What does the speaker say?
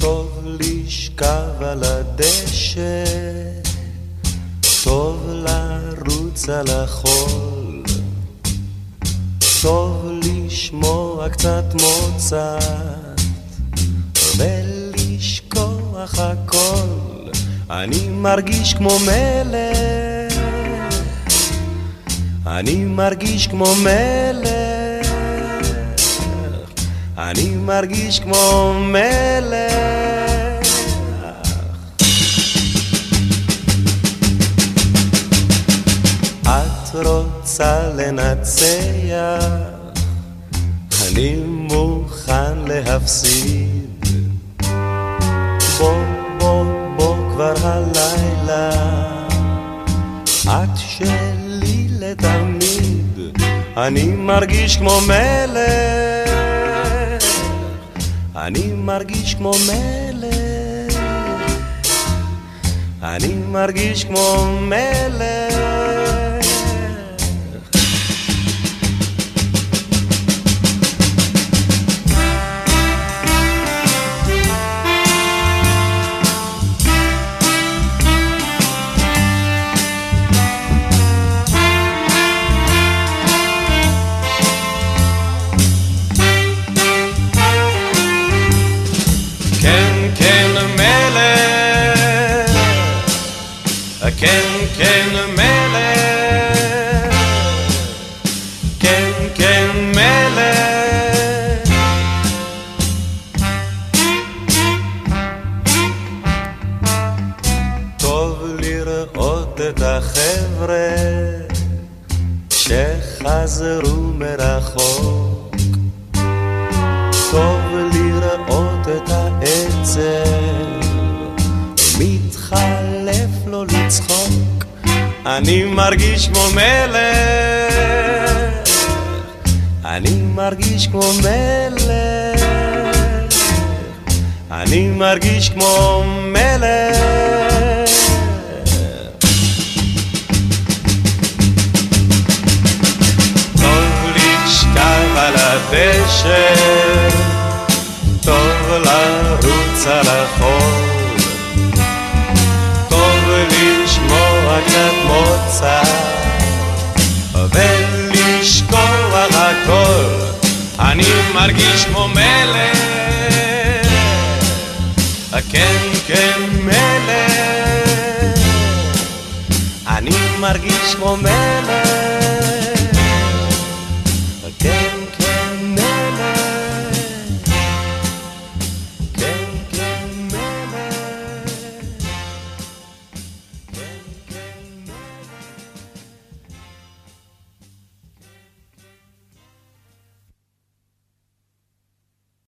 טוב לשכב על הדשא, טוב לרוץ על החול, טוב לשמוע קצת מוצת, ולשכוח הכל, אני מרגיש כמו מלך, אני מרגיש כמו מלך, אני מרגיש כמו מלך. את רוצה לנצח, אני מוכן להפסיד. בוא, בוא, בוא כבר הלילה, את שלי לתמיד, אני מרגיש כמו מלך, אני מרגיש כמו מלך, אני מרגיש כמו מלך. כן, כן, מלך. כן, כן, מלך. טוב לראות את החבר'ה שחזרו מרחוק. טוב לראות את העצב לו לצחוק אני מרגיש כמו מלך. אני מרגיש כמו מלך. אני מרגיש כמו מלך. טוב לשכב על הדשא, טוב לרוץ על החול, מרגיש כמו מלך, כן כן מלך, אני מרגיש כמו מלך.